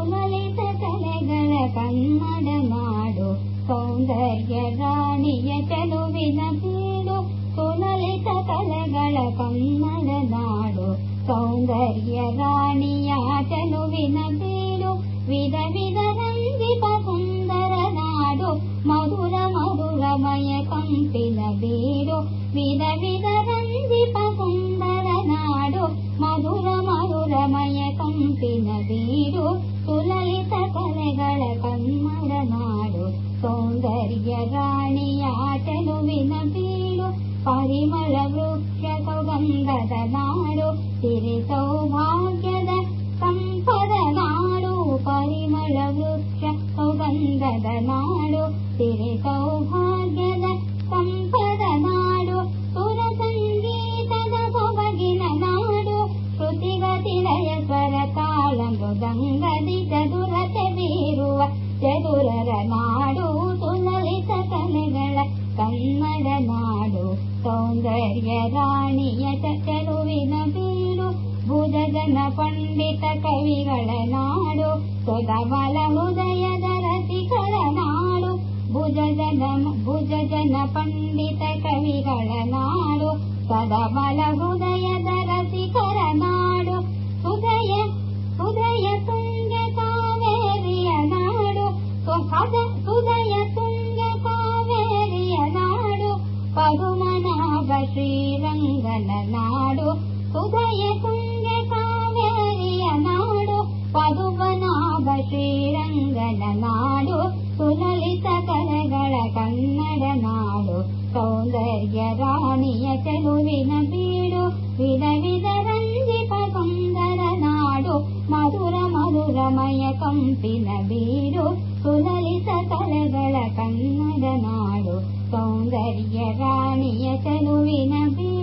ಸುಲಲಿತ ಕಲೆಗಳ ಕನ್ನಡ ನಾಡು ಸೌಂದರ್ಯ ರಾಣಿಯ ಚೆಲುವಿನ ಬೀಡು ಸುಲಲಿತ ಕಲೆಗಳ ಕನ್ನಡ ನಾಡು ಸೌಂದರ್ಯ ರಾಣಿಯ ಚೆಲುವಿನ ಬೀಡು ವಿಧ ವಿಧ ರಂಜಿತ ಸುಂದರ ನಾಡು ಮಧುರ ಮಧುರಮಯ ಕಂಪಿನ ಬೀಡು ವಿಧ ವಿಧ ರಂಜಿತ ಕಂಪಿನ ಬೀಡು ಸುಲಲಿತ ಕಲೆಗಳ ಕನ್ನಡ ನಾಡು ಸೌಂದರ್ಯ ರಾಣಿಯ ಚೆಲುವಿನ ಬೀಡು ಪರಿಮಳ ವೃಕ್ಷ ಸೌಗಂಧದ ನಾಡು ಸಿರಿ ಸೌಭಾಗ್ಯದ ಸಂಪದ ನಾಡು ಪರಿಮಳ ವೃಕ್ಷ ಸೌಗಂಧದ ನಾಡು ಸಿರಿ ತಾಳ ಮೃದಂಗದಿ ಚದುರತೆ ಬೀರುವ ಚದುರರ ನಾಡು ಸುಲಲಿತ ಕಲೆಗಳ ಕನ್ನಡ ನಾಡು ಸೌಂದರ್ಯ ರಾಣಿಯ ಚೆಲುವಿನ ಬೀಡು ಭುಜಜನ ಪಂಡಿತ ಕವಿಗಳ ನಾಡು ಸೊದಬಲ ಹೃದಯದ ರಸಿಕರ ನಾಡು ಭುಜಜನ ಭುಜಜನ ಪಂಡಿತ ಕವಿಗಳ ನಾಡು ಸದಬಲ ಹೃದಯದ ಶ್ರೀರಂಗನ ನಾಡು ಹೃದಯ ತುಂಗ ಕಾವೇರಿಯ ನಾಡು ಪದುಮನಾಭ ಶ್ರೀರಂಗನ ನಾಡು ಸುಲಲಿತ ಕಲೆಗಳ ಕನ್ನಡ ನಾಡು ಸೌಂದರ್ಯ ರಾಣಿಯ ಚೆಲುವಿನ ಬೀಡು ವಿಧ ವಿಧ ರಂಜಿತ ಸುಂದರ ನಾಡು ಮಧುರ ಮಧುರಮಯ ಕಂಪಿನ ಬೀಡು ಸುಲಲಿತ ಕಲೆಗಳ ಕನ್ನಡ ನಾಡು സൗന്ദര്യറാണിയ തനുവിനബി